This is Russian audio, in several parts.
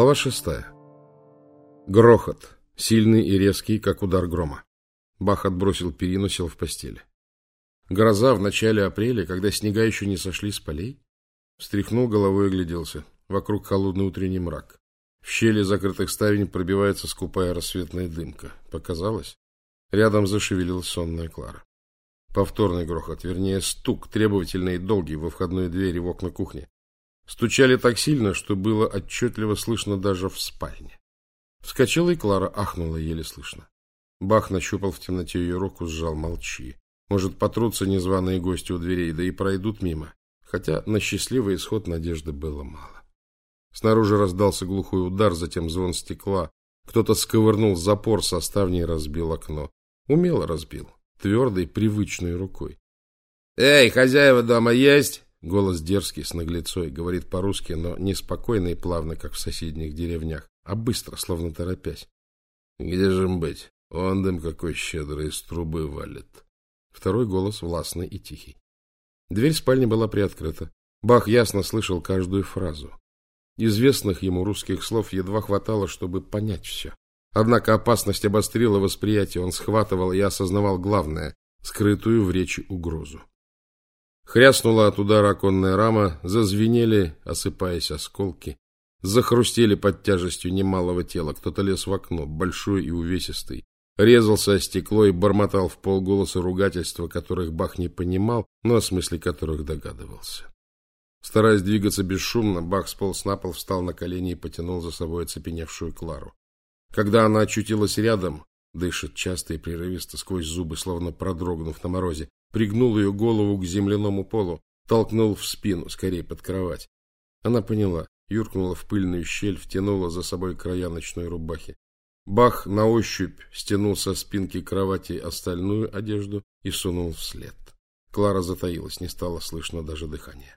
Глава шестая. Грохот. Сильный и резкий, как удар грома. Бах отбросил перину, сел в постели. Гроза в начале апреля, когда снега еще не сошли с полей? Встряхнул головой и огляделся. Вокруг холодный утренний мрак. В щели закрытых ставень пробивается скупая рассветная дымка. Показалось? Рядом зашевелилась сонная Клара. Повторный грохот, вернее, стук, требовательный и долгий во входной двери в окна кухни. Стучали так сильно, что было отчетливо слышно даже в спальне. Вскочила и Клара ахнула еле слышно. Бах нащупал в темноте ее руку, сжал молчи. Может, потрутся незваные гости у дверей, да и пройдут мимо. Хотя на счастливый исход надежды было мало. Снаружи раздался глухой удар, затем звон стекла. Кто-то сковырнул запор со ставней и разбил окно. Умело разбил, твердой, привычной рукой. «Эй, хозяева дома есть?» Голос дерзкий, с наглецой, говорит по-русски, но не спокойно и плавно, как в соседних деревнях, а быстро, словно торопясь. Где же им быть? Он дым какой щедрый из трубы валит. Второй голос властный и тихий. Дверь спальни была приоткрыта. Бах ясно слышал каждую фразу. Известных ему русских слов едва хватало, чтобы понять все. Однако опасность обострила восприятие, он схватывал и осознавал главное — скрытую в речи угрозу. Хряснула от удара оконная рама, зазвенели, осыпаясь осколки. Захрустели под тяжестью немалого тела. Кто-то лез в окно, большой и увесистый. Резался о стекло и бормотал в полголоса ругательства, которых Бах не понимал, но о смысле которых догадывался. Стараясь двигаться бесшумно, Бах сполз на пол, встал на колени и потянул за собой оцепеневшую Клару. Когда она очутилась рядом, дышит часто и прерывисто сквозь зубы, словно продрогнув на морозе, пригнул ее голову к земляному полу, толкнул в спину, скорее под кровать. Она поняла, юркнула в пыльную щель, втянула за собой края ночной рубахи. Бах на ощупь стянул со спинки кровати остальную одежду и сунул вслед. Клара затаилась, не стало слышно даже дыхания.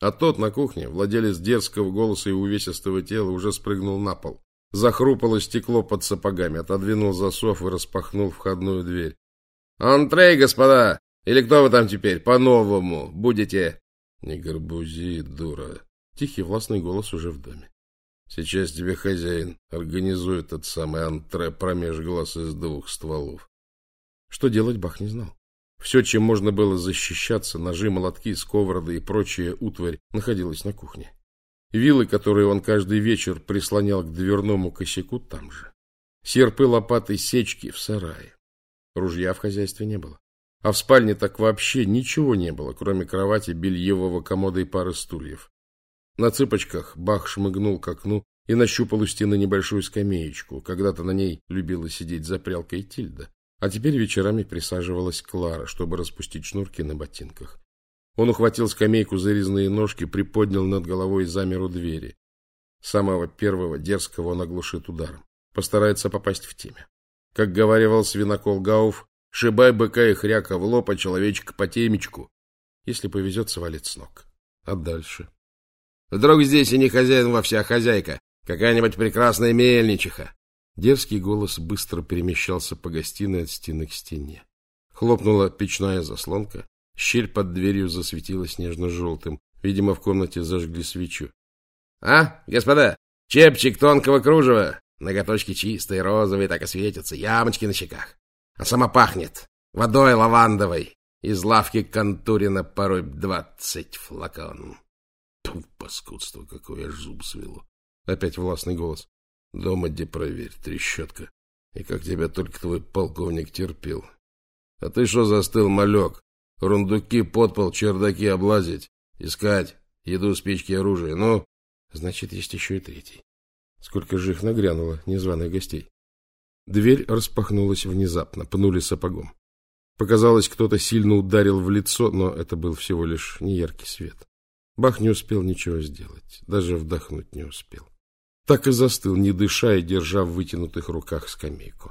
А тот на кухне, владелец дерзкого голоса и увесистого тела, уже спрыгнул на пол. Захрупало стекло под сапогами, отодвинул засов и распахнул входную дверь. «Антрей, господа! Или кто вы там теперь? По-новому будете?» «Не горбузи, дура!» Тихий властный голос уже в доме. «Сейчас тебе хозяин организует тот самый антре промеж глаз из двух стволов». Что делать Бах не знал. Все, чем можно было защищаться, ножи, молотки, сковороды и прочая утварь, находилось на кухне. Вилы, которые он каждый вечер прислонял к дверному косяку, там же. Серпы, лопаты, сечки в сарае. Ружья в хозяйстве не было. А в спальне так вообще ничего не было, кроме кровати, бельевого комода и пары стульев. На цыпочках Бах шмыгнул к окну и нащупал у стены небольшую скамеечку. Когда-то на ней любила сидеть за прялкой Тильда, а теперь вечерами присаживалась Клара, чтобы распустить шнурки на ботинках. Он ухватил скамейку за резные ножки, приподнял над головой замеру двери. Самого первого дерзкого он оглушит ударом. Постарается попасть в теме. Как говаривал свинокол Гауф, шибай быка и хряка в лоб, а человечка по темечку. Если повезет, свалит с ног. А дальше? Вдруг здесь и не хозяин во вся хозяйка, какая-нибудь прекрасная мельничиха. Дерзкий голос быстро перемещался по гостиной от стены к стене. Хлопнула печная заслонка, щель под дверью засветилась нежно-желтым. Видимо, в комнате зажгли свечу. — А, господа, чепчик тонкого кружева, Ноготочки чистые, розовые, так и светятся, ямочки на щеках. А сама пахнет водой лавандовой. Из лавки Контурина порой двадцать флакон. Тьфу, паскудство какое, аж зуб свело. Опять властный голос. Дома где проверь, трещотка. И как тебя только твой полковник терпел. А ты что застыл, малек? Рундуки, подпол, чердаки облазить, искать, еду, спички, оружие. Ну, значит, есть еще и третий. Сколько же их нагрянуло, незваных гостей. Дверь распахнулась внезапно, пнули сапогом. Показалось, кто-то сильно ударил в лицо, но это был всего лишь неяркий свет. Бах не успел ничего сделать, даже вдохнуть не успел. Так и застыл, не дыша и держа в вытянутых руках скамейку.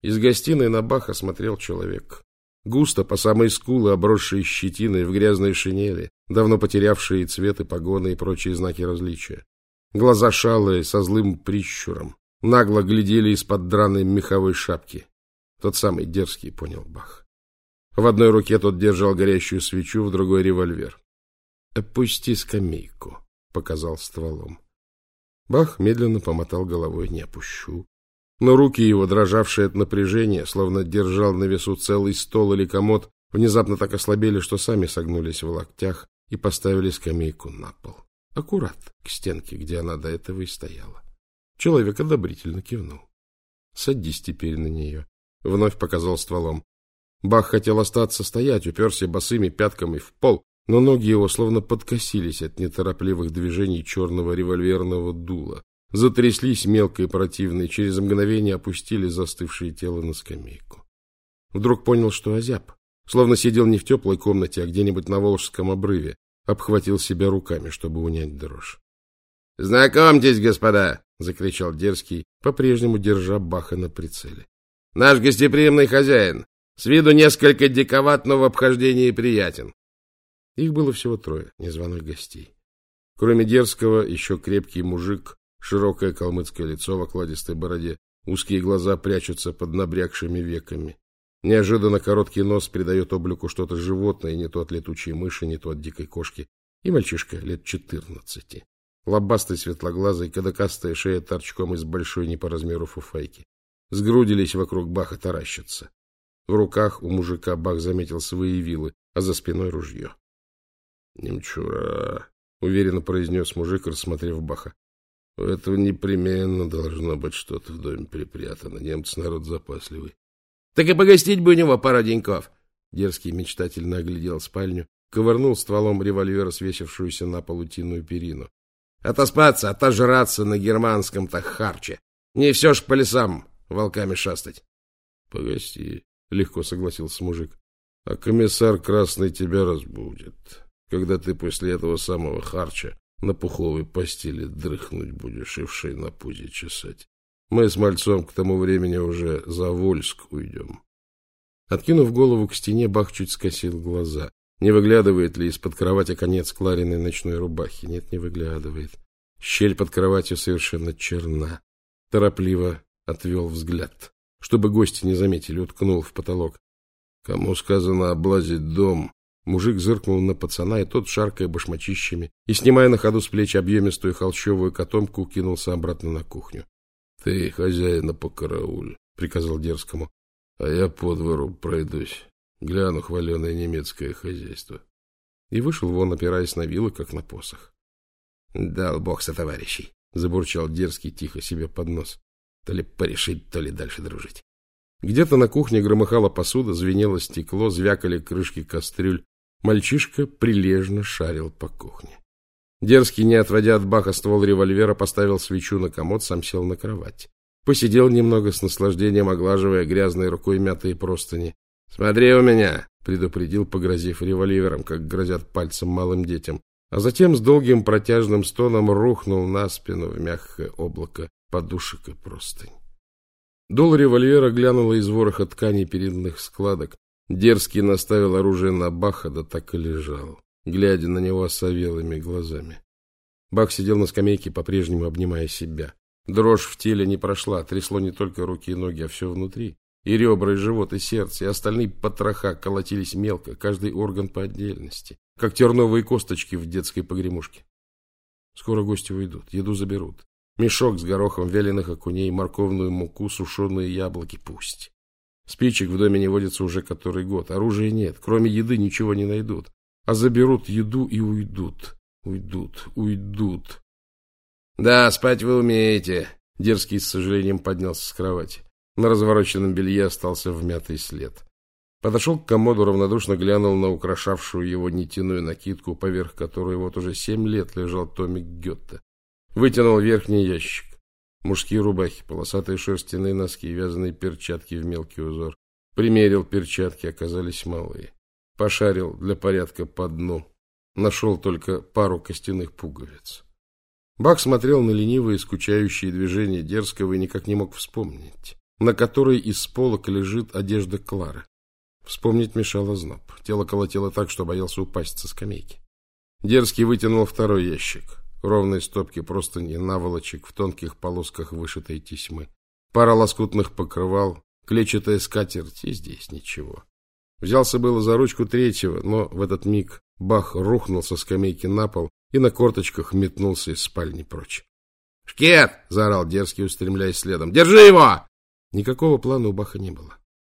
Из гостиной на Баха смотрел человек. Густо, по самой скулы, обросший щетиной в грязной шинели, давно потерявшие цвет и погоны и прочие знаки различия. Глаза шалые, со злым прищуром. Нагло глядели из-под драной меховой шапки. Тот самый дерзкий, понял Бах. В одной руке тот держал горящую свечу, в другой — револьвер. — Опусти скамейку, — показал стволом. Бах медленно помотал головой. Не опущу. Но руки его, дрожавшие от напряжения, словно держал на весу целый стол или комод, внезапно так ослабели, что сами согнулись в локтях и поставили скамейку на пол. Аккурат к стенке, где она до этого и стояла. Человек одобрительно кивнул. — Садись теперь на нее. Вновь показал стволом. Бах хотел остаться стоять, уперся босыми пятками в пол, но ноги его словно подкосились от неторопливых движений черного револьверного дула. Затряслись мелко и противно, и через мгновение опустили застывшее тело на скамейку. Вдруг понял, что озяб. Словно сидел не в теплой комнате, а где-нибудь на Волжском обрыве. Обхватил себя руками, чтобы унять дрожь. — Знакомьтесь, господа! — закричал Дерзкий, по-прежнему держа Баха на прицеле. — Наш гостеприимный хозяин! С виду несколько диковат, но в обхождении приятен. Их было всего трое, незваных гостей. Кроме Дерзкого, еще крепкий мужик, широкое калмыцкое лицо в окладистой бороде, узкие глаза прячутся под набрякшими веками. Неожиданно короткий нос придает облику что-то животное, не то от летучей мыши, не то от дикой кошки, и мальчишка лет четырнадцати. Лобастый, светлоглазый, кадыкастая шея торчком из большой не по размеру фуфайки. Сгрудились вокруг Баха таращатся. В руках у мужика Бах заметил свои вилы, а за спиной ружье. — Немчура, — уверенно произнес мужик, рассмотрев Баха. — У этого непременно должно быть что-то в доме припрятано. Немцы народ запасливый. Так и погостить бы у него пару деньков. Дерзкий мечтательно оглядел спальню, ковырнул стволом револьвера свесившуюся на полутинную перину. Отоспаться, отожраться на германском-то харче. Не все ж по лесам волками шастать. — Погости, — легко согласился мужик. — А комиссар Красный тебя разбудит, когда ты после этого самого харча на пуховой постели дрыхнуть будешь и в шей на пузе чесать. Мы с мальцом к тому времени уже за Вольск уйдем. Откинув голову к стене, Бах чуть скосил глаза. Не выглядывает ли из-под кровати конец Клариной ночной рубахи? Нет, не выглядывает. Щель под кроватью совершенно черна. Торопливо отвел взгляд. Чтобы гости не заметили, уткнул в потолок. Кому сказано облазить дом? Мужик зыркнул на пацана, и тот, шаркая башмачищами и снимая на ходу с плеч объемистую холщовую котомку, кинулся обратно на кухню. — Ты, хозяина, по карауль, — приказал дерзкому, — а я по двору пройдусь, гляну хваленое немецкое хозяйство. И вышел вон, опираясь на вилы, как на посох. — Дал бог со товарищей, — забурчал дерзкий тихо себе под нос. То ли порешить, то ли дальше дружить. Где-то на кухне громыхала посуда, звенело стекло, звякали крышки кастрюль. Мальчишка прилежно шарил по кухне. Дерзкий, не отводя от Баха ствол револьвера, поставил свечу на комод, сам сел на кровать. Посидел немного с наслаждением, оглаживая грязной рукой мятые простыни. — Смотри у меня! — предупредил, погрозив револьвером, как грозят пальцем малым детям. А затем с долгим протяжным стоном рухнул на спину в мягкое облако подушек и простынь. Дул револьвера глянула из вороха тканей передних складок. Дерзкий наставил оружие на Баха, да так и лежал глядя на него осовелыми глазами. Бак сидел на скамейке, по-прежнему обнимая себя. Дрожь в теле не прошла, трясло не только руки и ноги, а все внутри. И ребра, и живот, и сердце, и остальные потроха колотились мелко, каждый орган по отдельности, как терновые косточки в детской погремушке. Скоро гости уйдут, еду заберут. Мешок с горохом вяленых окуней, морковную муку, сушеные яблоки пусть. Спичек в доме не водится уже который год, оружия нет, кроме еды ничего не найдут а заберут еду и уйдут. Уйдут, уйдут. Да, спать вы умеете. Дерзкий с сожалением поднялся с кровати. На развороченном белье остался вмятый след. Подошел к комоду, равнодушно глянул на украшавшую его нитяную накидку, поверх которой вот уже семь лет лежал томик Гетте. Вытянул верхний ящик. Мужские рубахи, полосатые шерстяные носки, вязаные перчатки в мелкий узор. Примерил перчатки, оказались малые. Пошарил для порядка по дну. Нашел только пару костяных пуговиц. Бак смотрел на ленивые, скучающие движения Дерзкого и никак не мог вспомнить, на которой из полок лежит одежда Клары. Вспомнить мешало зноб. Тело колотило так, что боялся упасть со скамейки. Дерзкий вытянул второй ящик. Ровные стопки просто не наволочек в тонких полосках вышитой тесьмы. Пара лоскутных покрывал, клетчатая скатерть, и здесь ничего. Взялся было за ручку третьего, но в этот миг Бах рухнул со скамейки на пол и на корточках метнулся из спальни прочь. «Шкет!» — заорал дерзкий, устремляясь следом. «Держи его!» Никакого плана у Баха не было.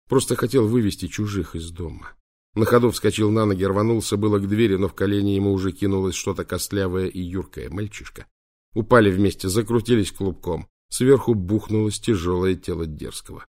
Просто хотел вывести чужих из дома. На ходу вскочил на ноги, рванулся было к двери, но в колени ему уже кинулось что-то костлявое и юркое. Мальчишка. Упали вместе, закрутились клубком. Сверху бухнулось тяжелое тело дерзкого.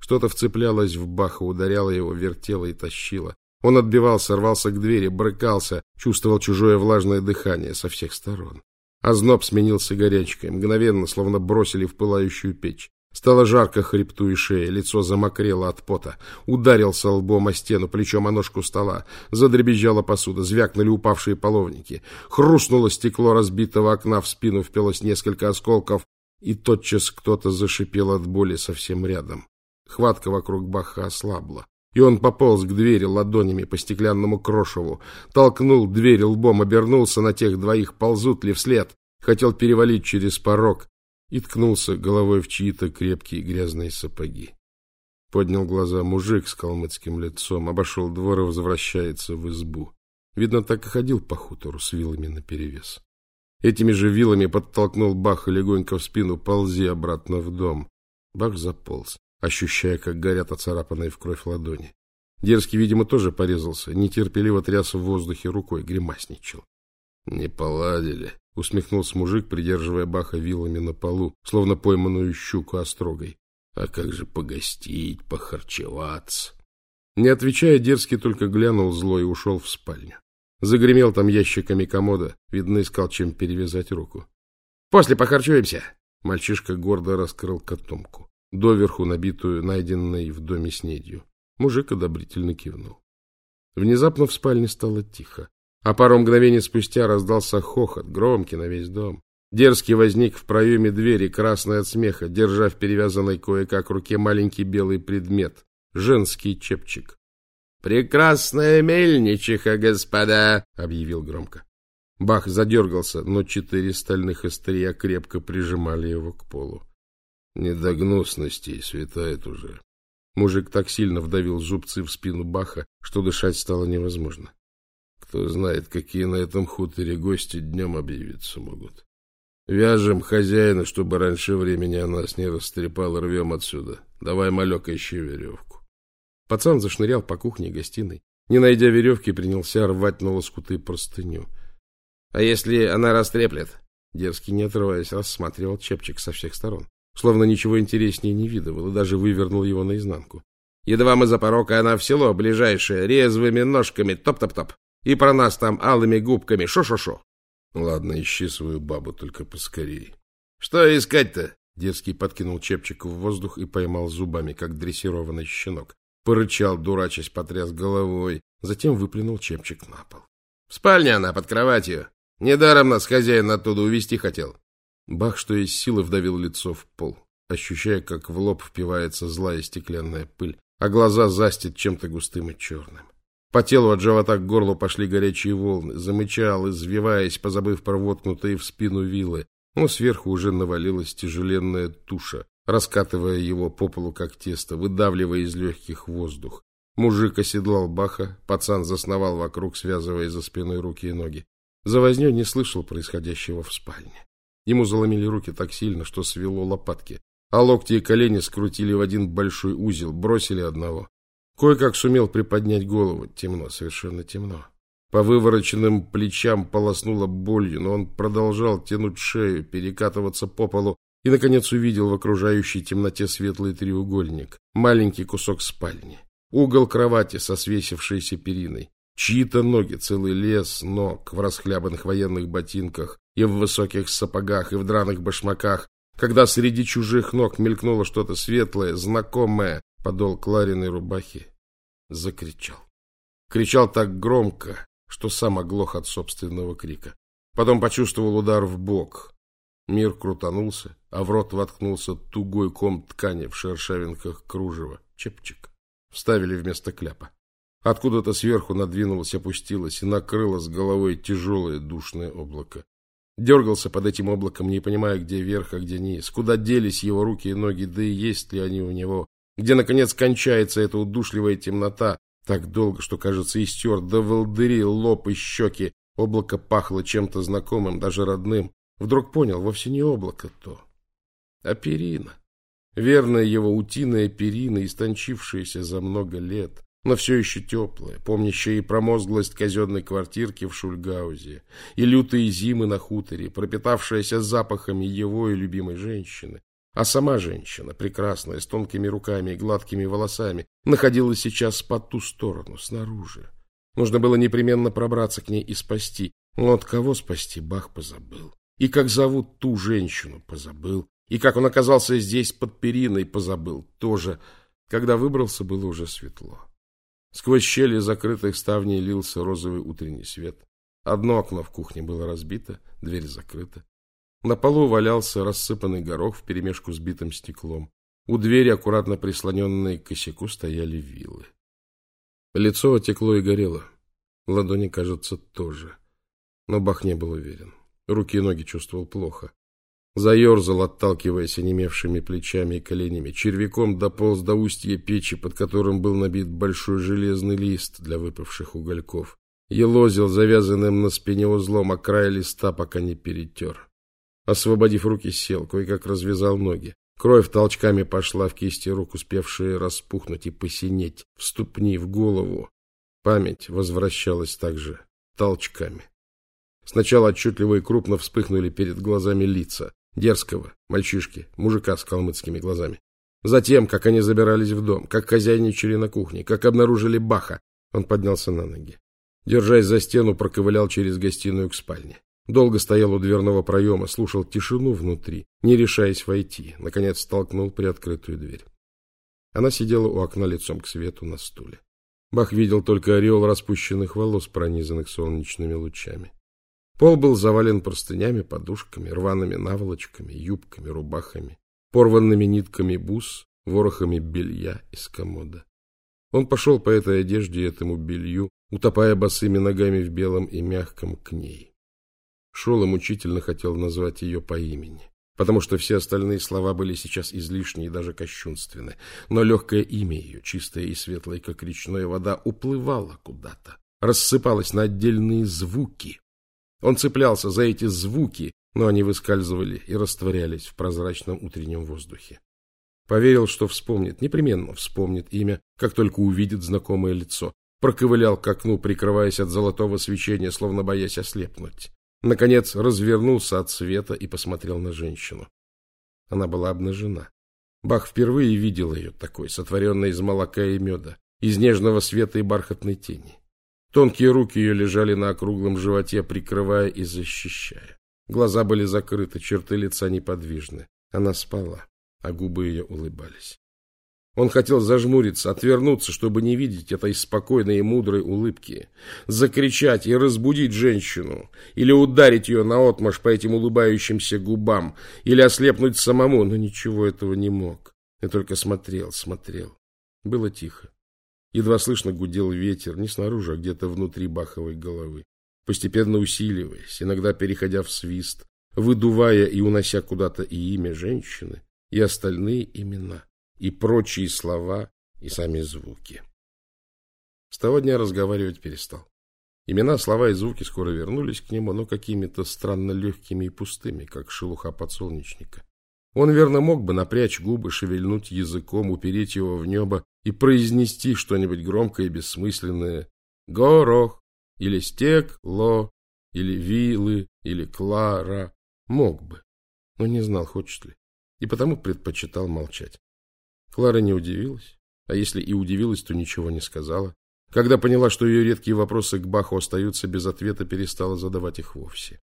Что-то вцеплялось в Баха, ударяло его, вертело и тащило. Он отбивался, рвался к двери, брыкался, чувствовал чужое влажное дыхание со всех сторон. Озноб сменился горячкой, мгновенно, словно бросили в пылающую печь. Стало жарко хребту и шее, лицо замокрело от пота. Ударился лбом о стену, плечом о ножку стола. Задребезжала посуда, звякнули упавшие половники. Хрустнуло стекло разбитого окна, в спину впилось несколько осколков, и тотчас кто-то зашипел от боли совсем рядом. Хватка вокруг Баха ослабла, и он пополз к двери ладонями по стеклянному крошеву, толкнул дверь лбом, обернулся на тех двоих, ползут ли вслед, хотел перевалить через порог, и ткнулся головой в чьи-то крепкие грязные сапоги. Поднял глаза мужик с калмыцким лицом, обошел двор и возвращается в избу. Видно, так и ходил по хутору с вилами наперевес. Этими же вилами подтолкнул Баха легонько в спину, ползи обратно в дом. Бах заполз, ощущая, как горят оцарапанные в кровь ладони. Дерзкий, видимо, тоже порезался, нетерпеливо тряс в воздухе рукой, гримасничал. — Не поладили, — усмехнулся мужик, придерживая Баха вилами на полу, словно пойманную щуку острогой. — А как же погостить, похарчеваться? Не отвечая, Дерзкий только глянул зло и ушел в спальню. Загремел там ящиками комода, видно, искал, чем перевязать руку. — После похарчуемся! Мальчишка гордо раскрыл котомку, доверху набитую, найденной в доме снедью. Мужик одобрительно кивнул. Внезапно в спальне стало тихо. А пару мгновений спустя раздался хохот, громкий на весь дом. Дерзкий возник в проеме двери, красный от смеха, держа в перевязанной кое-как руке маленький белый предмет — женский чепчик. «Прекрасная мельничиха, господа!» — объявил громко. Бах задергался, но четыре стальных острия крепко прижимали его к полу. Не до гнусностей, светает уже. Мужик так сильно вдавил зубцы в спину Баха, что дышать стало невозможно. Кто знает, какие на этом хуторе гости днем объявиться могут. Вяжем хозяина, чтобы раньше времени о нас не растрепал, рвем отсюда. Давай, малек, ищи веревку. Пацан зашнырял по кухне и гостиной. Не найдя веревки, принялся рвать на лоскуты простыню. — А если она растреплет? Дерзкий, не отрываясь, рассматривал чепчик со всех сторон. Словно ничего интереснее не видывал и даже вывернул его наизнанку. Едва мы за порог, а она в село ближайшее, резвыми ножками, топ-топ-топ. И про нас там алыми губками. Шо-шо-шо. Ладно, ищи свою бабу, только поскорей. Что искать-то? Детский подкинул чепчик в воздух и поймал зубами, как дрессированный щенок. Порычал, дурачась, потряс головой. Затем выплюнул чепчик на пол. В спальне она, под кроватью. Недаром нас хозяин оттуда увести хотел. Бах, что из силы, вдавил лицо в пол, ощущая, как в лоб впивается злая стеклянная пыль, а глаза застит чем-то густым и черным. По телу от живота к горлу пошли горячие волны. Замычал, извиваясь, позабыв про воткнутые в спину вилы. Но сверху уже навалилась тяжеленная туша, раскатывая его по полу, как тесто, выдавливая из легких воздух. Мужик оседлал Баха, пацан засновал вокруг, связывая за спиной руки и ноги. Завознёй не слышал происходящего в спальне. Ему заломили руки так сильно, что свело лопатки, а локти и колени скрутили в один большой узел, бросили одного. Кое-как сумел приподнять голову. Темно, совершенно темно. По вывороченным плечам полоснуло болью, но он продолжал тянуть шею, перекатываться по полу и, наконец, увидел в окружающей темноте светлый треугольник, маленький кусок спальни, угол кровати со свесившейся периной, чьи-то ноги, целый лес ног в расхлябанных военных ботинках и в высоких сапогах и в драных башмаках, когда среди чужих ног мелькнуло что-то светлое, знакомое, подол Клариной рубахи, закричал. Кричал так громко, что сам оглох от собственного крика. Потом почувствовал удар в бок. Мир крутанулся, а в рот воткнулся тугой ком ткани в шершавинках кружева. Чепчик. Вставили вместо кляпа. Откуда-то сверху надвинулось, опустилось и накрыло с головой тяжелое душное облако. Дергался под этим облаком, не понимая, где верх, а где низ. Куда делись его руки и ноги, да и есть ли они у него где, наконец, кончается эта удушливая темнота, так долго, что, кажется, истер до волдыри лоб и щеки. Облако пахло чем-то знакомым, даже родным. Вдруг понял, вовсе не облако то, а перина. Верная его утиная перина, истончившаяся за много лет, но все еще теплая, помнящая и промозглость казенной квартирки в Шульгаузе, и лютые зимы на хуторе, пропитавшаяся запахами его и любимой женщины. А сама женщина, прекрасная, с тонкими руками и гладкими волосами, находилась сейчас по ту сторону, снаружи. Нужно было непременно пробраться к ней и спасти. Но от кого спасти, Бах позабыл. И как зовут ту женщину, позабыл. И как он оказался здесь под периной, позабыл тоже. Когда выбрался, было уже светло. Сквозь щели закрытых ставней лился розовый утренний свет. Одно окно в кухне было разбито, дверь закрыта. На полу валялся рассыпанный горох вперемешку с битым стеклом. У двери, аккуратно прислоненные к косяку, стояли вилы. Лицо отекло и горело. Ладони, кажется, тоже. Но Бах не был уверен. Руки и ноги чувствовал плохо. Заерзал, отталкиваясь онемевшими плечами и коленями. Червяком дополз до устья печи, под которым был набит большой железный лист для выпавших угольков. Елозил завязанным на спине узлом, а край листа пока не перетер. Освободив руки, сел, кое-как развязал ноги. Кровь толчками пошла в кисти рук, успевшие распухнуть и посинеть, в ступни, в голову. Память возвращалась также толчками. Сначала отчетливо и крупно вспыхнули перед глазами лица. Дерзкого, мальчишки, мужика с калмыцкими глазами. Затем, как они забирались в дом, как хозяйничали на кухне, как обнаружили Баха, он поднялся на ноги. Держась за стену, проковылял через гостиную к спальне. Долго стоял у дверного проема, слушал тишину внутри, не решаясь войти. Наконец столкнул приоткрытую дверь. Она сидела у окна лицом к свету на стуле. Бах видел только ореол распущенных волос, пронизанных солнечными лучами. Пол был завален простынями, подушками, рваными наволочками, юбками, рубахами, порванными нитками бус, ворохами белья из комода. Он пошел по этой одежде и этому белью, утопая босыми ногами в белом и мягком к ней. Шел и мучительно хотел назвать ее по имени, потому что все остальные слова были сейчас излишни и даже кощунственны, но легкое имя ее, чистое и светлое, как речная вода, уплывало куда-то, рассыпалось на отдельные звуки, он цеплялся за эти звуки, но они выскальзывали и растворялись в прозрачном утреннем воздухе. Поверил, что вспомнит, непременно вспомнит имя, как только увидит знакомое лицо. Проковылял к окну, прикрываясь от золотого свечения, словно боясь ослепнуть. Наконец развернулся от света и посмотрел на женщину. Она была обнажена. Бах впервые видел ее такой, сотворенной из молока и меда, из нежного света и бархатной тени. Тонкие руки ее лежали на округлом животе, прикрывая и защищая. Глаза были закрыты, черты лица неподвижны. Она спала, а губы ее улыбались. Он хотел зажмуриться, отвернуться, чтобы не видеть этой спокойной и мудрой улыбки, закричать и разбудить женщину, или ударить ее наотмашь по этим улыбающимся губам, или ослепнуть самому, но ничего этого не мог. И только смотрел, смотрел. Было тихо. Едва слышно гудел ветер, не снаружи, а где-то внутри Баховой головы, постепенно усиливаясь, иногда переходя в свист, выдувая и унося куда-то и имя женщины, и остальные имена, и прочие слова, и сами звуки. С того дня разговаривать перестал. Имена, слова и звуки скоро вернулись к нему, но какими-то странно легкими и пустыми, как шелуха подсолнечника. Он верно мог бы напрячь губы, шевельнуть языком, упереть его в небо и произнести что-нибудь громкое и бессмысленное «горох» или «стекло» или «вилы» или «клара». Мог бы, но не знал, хочет ли, и потому предпочитал молчать. Клара не удивилась, а если и удивилась, то ничего не сказала. Когда поняла, что ее редкие вопросы к Баху остаются без ответа, перестала задавать их вовсе.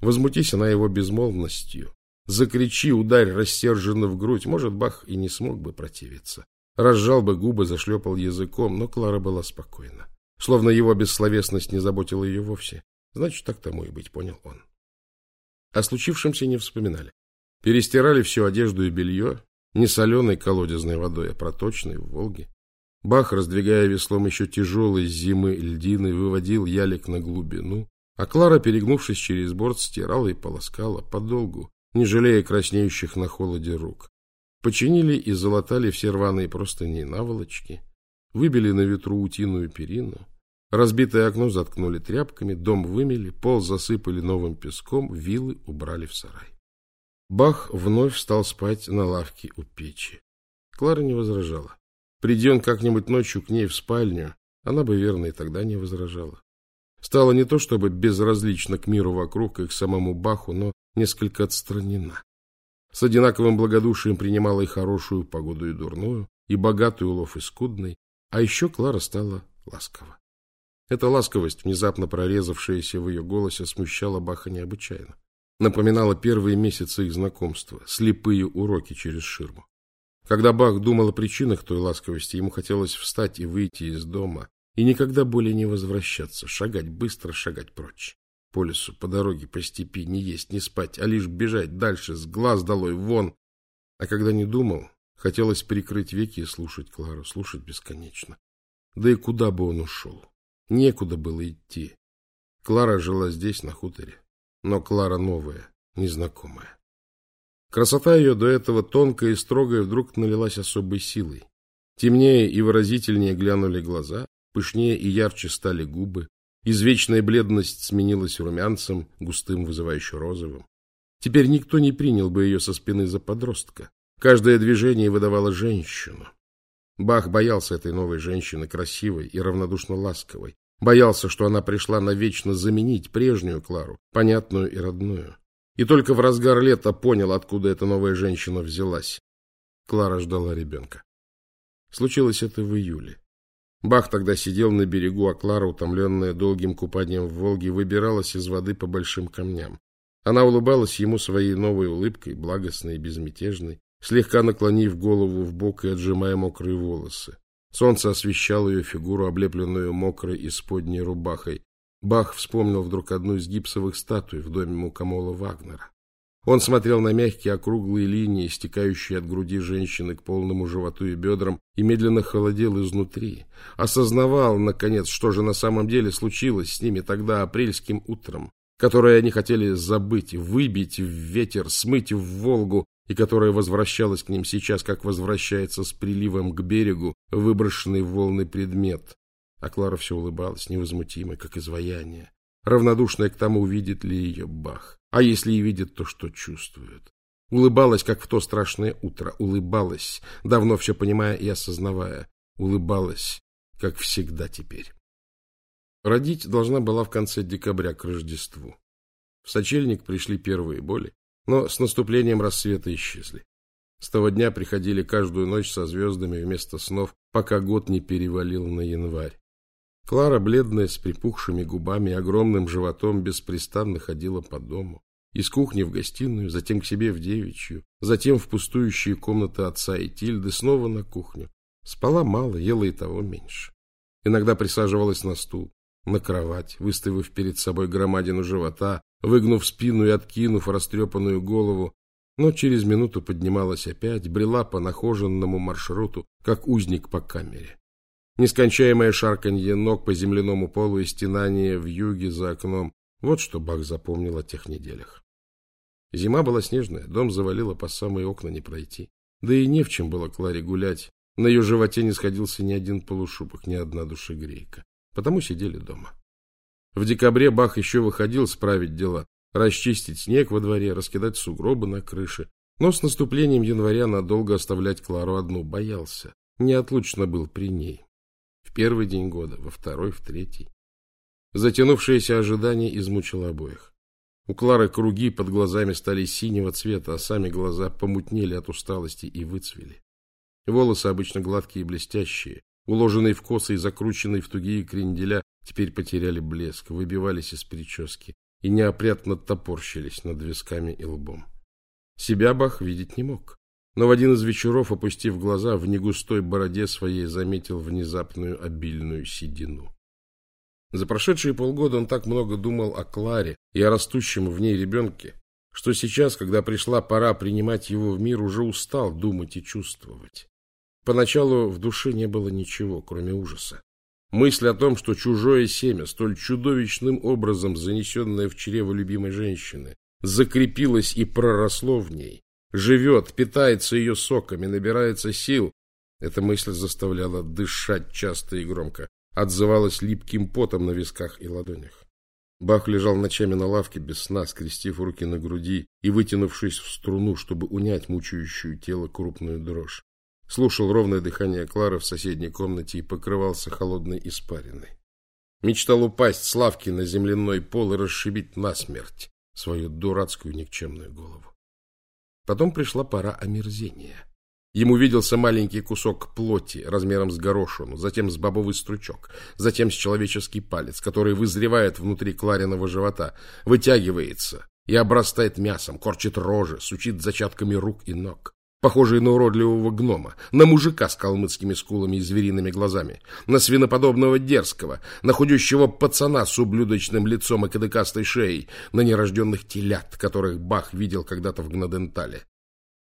Возмутись она его безмолвностью. Закричи, ударь рассерженно в грудь, может, Бах и не смог бы противиться. Разжал бы губы, зашлепал языком, но Клара была спокойна. Словно его бессловесность не заботила ее вовсе. Значит, так тому и быть, понял он. О случившемся не вспоминали. Перестирали всю одежду и белье, не соленой колодезной водой, а проточной в Волге. Бах, раздвигая веслом еще тяжелой зимы льдины, выводил ялик на глубину, а Клара, перегнувшись через борт, стирала и полоскала подолгу, не жалея краснеющих на холоде рук. Починили и залатали все рваные простыни и наволочки, выбили на ветру утиную перину, Разбитое окно заткнули тряпками, дом вымели, пол засыпали новым песком, вилы убрали в сарай. Бах вновь стал спать на лавке у печи. Клара не возражала. Приди он как-нибудь ночью к ней в спальню, она бы, верно, и тогда не возражала. Стала не то чтобы безразлична к миру вокруг и к самому Баху, но несколько отстранена. С одинаковым благодушием принимала и хорошую погоду, и дурную, и богатый улов, и скудный, а еще Клара стала ласкова. Эта ласковость, внезапно прорезавшаяся в ее голосе, смущала Баха необычайно. Напоминала первые месяцы их знакомства, слепые уроки через ширму. Когда Бах думал о причинах той ласковости, ему хотелось встать и выйти из дома, и никогда более не возвращаться, шагать быстро, шагать прочь. По лесу, по дороге, по степи, не есть, не спать, а лишь бежать дальше, с глаз долой, вон. А когда не думал, хотелось прикрыть веки и слушать Клару, слушать бесконечно. Да и куда бы он ушел? Некуда было идти. Клара жила здесь, на хуторе. Но Клара новая, незнакомая. Красота ее до этого тонкая и строгая вдруг налилась особой силой. Темнее и выразительнее глянули глаза, пышнее и ярче стали губы, извечная бледность сменилась румянцем, густым, вызывающе розовым. Теперь никто не принял бы ее со спины за подростка. Каждое движение выдавало женщину. Бах боялся этой новой женщины, красивой и равнодушно ласковой. Боялся, что она пришла навечно заменить прежнюю Клару, понятную и родную. И только в разгар лета понял, откуда эта новая женщина взялась. Клара ждала ребенка. Случилось это в июле. Бах тогда сидел на берегу, а Клара, утомленная долгим купанием в Волге, выбиралась из воды по большим камням. Она улыбалась ему своей новой улыбкой, благостной и безмятежной, слегка наклонив голову в бок и отжимая мокрые волосы. Солнце освещало ее фигуру, облепленную мокрой и сподней рубахой. Бах вспомнил вдруг одну из гипсовых статуй в доме Мукамола Вагнера. Он смотрел на мягкие округлые линии, стекающие от груди женщины к полному животу и бедрам, и медленно холодел изнутри. Осознавал, наконец, что же на самом деле случилось с ними тогда апрельским утром, которое они хотели забыть, выбить в ветер, смыть в Волгу, и которая возвращалась к ним сейчас, как возвращается с приливом к берегу выброшенный в волны предмет. А Клара все улыбалась, невозмутимой, как изваяние, равнодушная к тому, увидит ли ее Бах. А если и видит, то что чувствует? Улыбалась, как в то страшное утро, улыбалась, давно все понимая и осознавая, улыбалась, как всегда теперь. Родить должна была в конце декабря к Рождеству. В сочельник пришли первые боли, но с наступлением рассвета исчезли. С того дня приходили каждую ночь со звездами вместо снов, пока год не перевалил на январь. Клара, бледная, с припухшими губами и огромным животом, беспрестанно ходила по дому. Из кухни в гостиную, затем к себе в девичью, затем в пустующие комнаты отца и Тильды, снова на кухню. Спала мало, ела и того меньше. Иногда присаживалась на стул, на кровать, выставив перед собой громадину живота, выгнув спину и откинув растрепанную голову, но через минуту поднималась опять, брела по нахоженному маршруту, как узник по камере. Нескончаемое шарканье ног по земляному полу и стенание в юге за окном — вот что Бах запомнил о тех неделях. Зима была снежная, дом завалило по самые окна не пройти. Да и не в чем было Кларе гулять. На ее животе не сходился ни один полушубок, ни одна душегрейка. Потому сидели дома. В декабре Бах еще выходил справить дела, расчистить снег во дворе, раскидать сугробы на крыше. Но с наступлением января надолго оставлять Клару одну боялся. Неотлучно был при ней. В первый день года, во второй, в третий. Затянувшееся ожидание измучило обоих. У Клары круги под глазами стали синего цвета, а сами глаза помутнели от усталости и выцвели. Волосы обычно гладкие и блестящие, уложенные в косы и закрученные в тугие кренделя, теперь потеряли блеск, выбивались из прически и неопрятно топорщились над висками и лбом. Себя Бах видеть не мог, но в один из вечеров, опустив глаза, в негустой бороде своей заметил внезапную обильную седину. За прошедшие полгода он так много думал о Кларе и о растущем в ней ребенке, что сейчас, когда пришла пора принимать его в мир, уже устал думать и чувствовать. Поначалу в душе не было ничего, кроме ужаса. Мысль о том, что чужое семя, столь чудовищным образом занесенное в чрево любимой женщины, закрепилось и проросло в ней, живет, питается ее соками, набирается сил, эта мысль заставляла дышать часто и громко, отзывалась липким потом на висках и ладонях. Бах лежал ночами на лавке без сна, скрестив руки на груди и вытянувшись в струну, чтобы унять мучающую тело крупную дрожь. Слушал ровное дыхание Клары в соседней комнате и покрывался холодной испариной. Мечтал упасть с лавки на земляной пол и расшибить насмерть свою дурацкую никчемную голову. Потом пришла пора омерзения. Ему виделся маленький кусок плоти размером с горошину, затем с бобовый стручок, затем с человеческий палец, который вызревает внутри Клариного живота, вытягивается и обрастает мясом, корчит рожи, сучит зачатками рук и ног похожие на уродливого гнома, на мужика с калмыцкими скулами и звериными глазами, на свиноподобного дерзкого, на худющего пацана с ублюдочным лицом и кадыкастой шеей, на нерожденных телят, которых Бах видел когда-то в Гнадентале.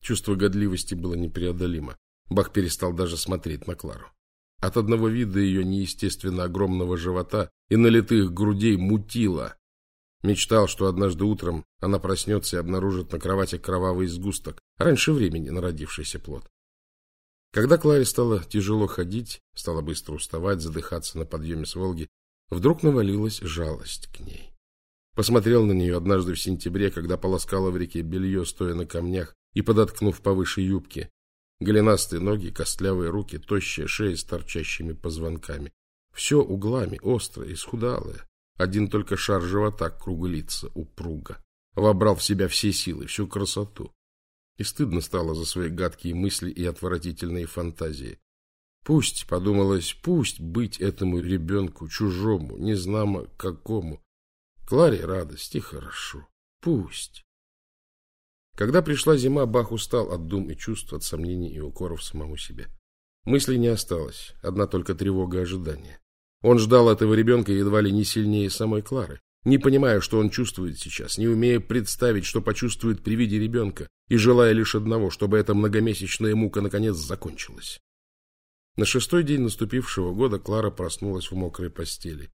Чувство годливости было непреодолимо. Бах перестал даже смотреть на Клару. От одного вида ее неестественно огромного живота и налитых грудей мутило, Мечтал, что однажды утром она проснется и обнаружит на кровати кровавый сгусток, раньше времени народившийся плод. Когда Кларе стало тяжело ходить, стала быстро уставать, задыхаться на подъеме с Волги, вдруг навалилась жалость к ней. Посмотрел на нее однажды в сентябре, когда полоскала в реке белье, стоя на камнях и подоткнув повыше юбки. Голенастые ноги, костлявые руки, тощая шея с торчащими позвонками. Все углами, острое, исхудалое. Один только шар живота круглится, упруго. Вобрал в себя все силы, всю красоту. И стыдно стало за свои гадкие мысли и отвратительные фантазии. Пусть, подумалось, пусть быть этому ребенку, чужому, незнамо какому. Кларе радость и хорошо. Пусть. Когда пришла зима, Бах устал от дум и чувств, от сомнений и укоров самому себе. Мыслей не осталось, одна только тревога ожидания. Он ждал этого ребенка едва ли не сильнее самой Клары, не понимая, что он чувствует сейчас, не умея представить, что почувствует при виде ребенка, и желая лишь одного, чтобы эта многомесячная мука наконец закончилась. На шестой день наступившего года Клара проснулась в мокрой постели.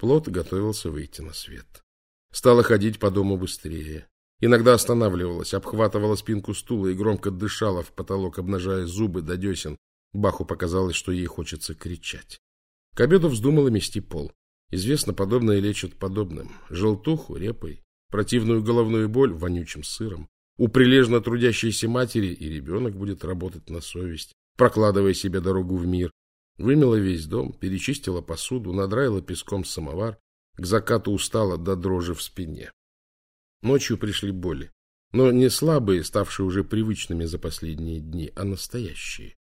Плод готовился выйти на свет. Стала ходить по дому быстрее. Иногда останавливалась, обхватывала спинку стула и громко дышала в потолок, обнажая зубы до десен. Баху показалось, что ей хочется кричать. К обеду вздумала мести пол. Известно, подобное лечат подобным. Желтуху, репой, противную головную боль вонючим сыром. У прилежно трудящейся матери и ребенок будет работать на совесть, прокладывая себе дорогу в мир. Вымела весь дом, перечистила посуду, надраила песком самовар, к закату устала до дрожи в спине. Ночью пришли боли, но не слабые, ставшие уже привычными за последние дни, а настоящие.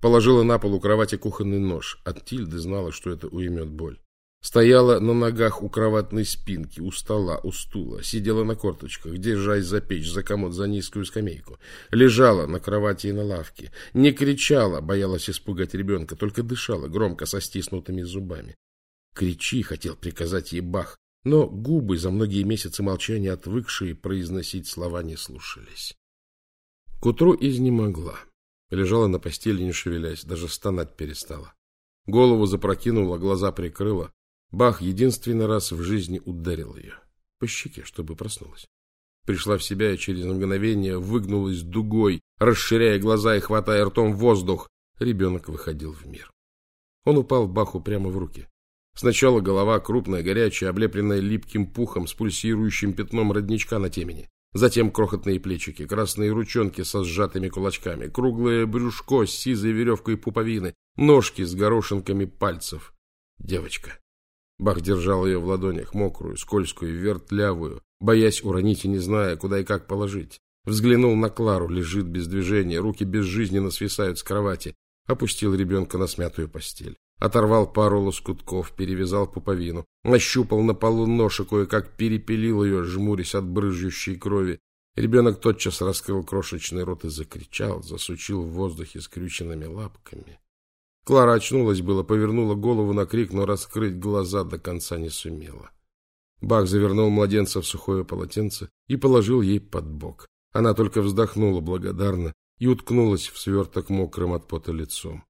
Положила на пол у кровати кухонный нож. От Тильды знала, что это уймет боль. Стояла на ногах у кроватной спинки, у стола, у стула, сидела на корточках, держась за печь, за комод, за низкую скамейку. Лежала на кровати и на лавке. Не кричала, боялась испугать ребенка, только дышала громко со стиснутыми зубами. «Кричи!» — хотел приказать ей Бах, но губы, за многие месяцы молчания отвыкшие произносить слова, не слушались. К утру изнемогла. Лежала на постели, не шевелясь, даже стонать перестала. Голову запрокинула, глаза прикрыла. Бах единственный раз в жизни ударил ее. По щеке, чтобы проснулась. Пришла в себя и через мгновение выгнулась дугой, расширяя глаза и хватая ртом воздух. Ребенок выходил в мир. Он упал Баху прямо в руки. Сначала голова крупная, горячая, облепленная липким пухом с пульсирующим пятном родничка на темени. Затем крохотные плечики, красные ручонки со сжатыми кулачками, круглое брюшко с сизой веревкой пуповины, ножки с горошинками пальцев. Девочка. Бах держал ее в ладонях, мокрую, скользкую, вертлявую, боясь уронить и не зная, куда и как положить. Взглянул на Клару, лежит без движения, руки безжизненно свисают с кровати. Опустил ребенка на смятую постель. Оторвал пару лоскутков, перевязал пуповину, нащупал на полу нож кое-как перепилил ее, жмурясь от брызжущей крови. Ребенок тотчас раскрыл крошечный рот и закричал, засучил в воздухе скрюченными лапками. Клара очнулась было, повернула голову на крик, но раскрыть глаза до конца не сумела. Бах завернул младенца в сухое полотенце и положил ей под бок. Она только вздохнула благодарно и уткнулась в сверток мокрым от пота лицом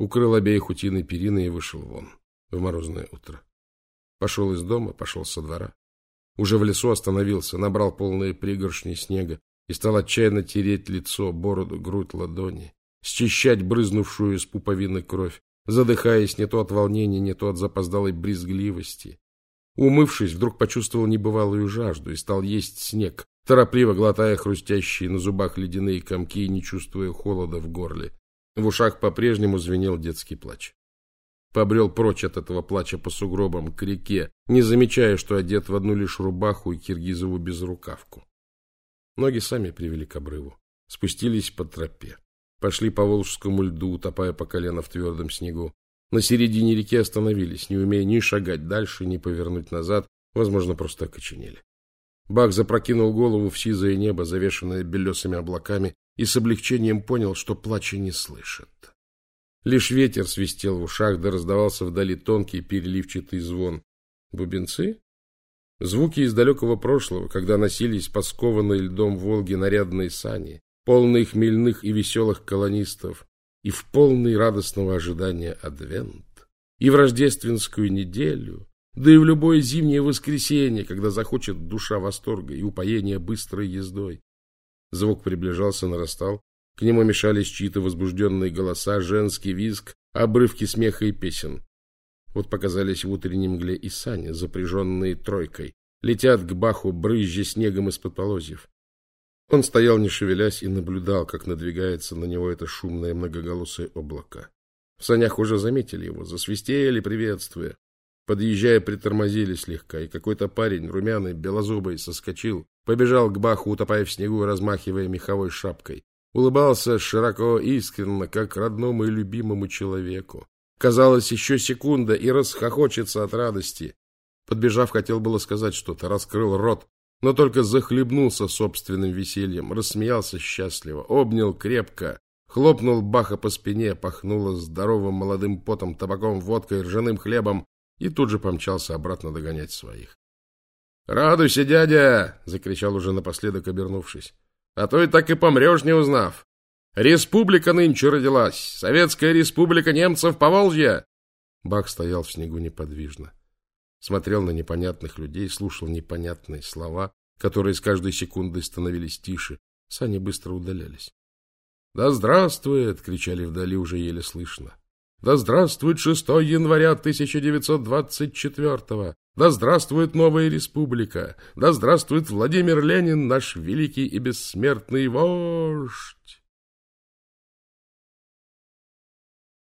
укрыл обеих утиной периной и вышел вон в морозное утро. Пошел из дома, пошел со двора. Уже в лесу остановился, набрал полные пригоршни снега и стал отчаянно тереть лицо, бороду, грудь, ладони, счищать брызнувшую из пуповины кровь, задыхаясь не то от волнения, не то от запоздалой брезгливости. Умывшись, вдруг почувствовал небывалую жажду и стал есть снег, торопливо глотая хрустящие на зубах ледяные комки и не чувствуя холода в горле. В ушах по-прежнему звенел детский плач. Побрел прочь от этого плача по сугробам к реке, не замечая, что одет в одну лишь рубаху и киргизову безрукавку. Ноги сами привели к обрыву, спустились по тропе, пошли по волжскому льду, утопая по колено в твердом снегу. На середине реки остановились, не умея ни шагать дальше, ни повернуть назад, возможно, просто окоченели. Бак запрокинул голову в сизое небо, завешенное белесыми облаками, и с облегчением понял, что плача не слышит. Лишь ветер свистел в ушах, да раздавался вдали тонкий переливчатый звон. Бубенцы? Звуки из далекого прошлого, когда носились по скованной льдом Волги нарядные сани, полные хмельных и веселых колонистов, и в полный радостного ожидания адвент, и в рождественскую неделю, да и в любое зимнее воскресенье, когда захочет душа восторга и упоения быстрой ездой. Звук приближался, нарастал, к нему мешались чьи-то возбужденные голоса, женский визг, обрывки смеха и песен. Вот показались в утренней мгле и сани, запряженные тройкой, летят к баху, брызжа снегом из-под полозьев. Он стоял, не шевелясь, и наблюдал, как надвигается на него это шумное многоголосое облако. В санях уже заметили его, засвистели, приветствуя. Подъезжая, притормозили слегка, и какой-то парень, румяный, белозубый, соскочил, побежал к баху, утопая в снегу, размахивая меховой шапкой. Улыбался широко, искренно, как родному и любимому человеку. Казалось, еще секунда, и расхохочется от радости. Подбежав, хотел было сказать что-то, раскрыл рот, но только захлебнулся собственным весельем, рассмеялся счастливо, обнял крепко, хлопнул Баха по спине, пахнуло здоровым молодым потом, табаком, водкой, ржаным хлебом и тут же помчался обратно догонять своих. «Радуйся, дядя!» — закричал уже напоследок, обернувшись. «А то и так и помрешь, не узнав. Республика нынче родилась! Советская республика немцев Поволжья!» Бах стоял в снегу неподвижно смотрел на непонятных людей, слушал непонятные слова, которые с каждой секундой становились тише. Сани быстро удалялись. «Да здравствует!» — кричали вдали уже еле слышно. «Да здравствует 6 января 1924-го! Да здравствует новая республика! Да здравствует Владимир Ленин, наш великий и бессмертный вождь!»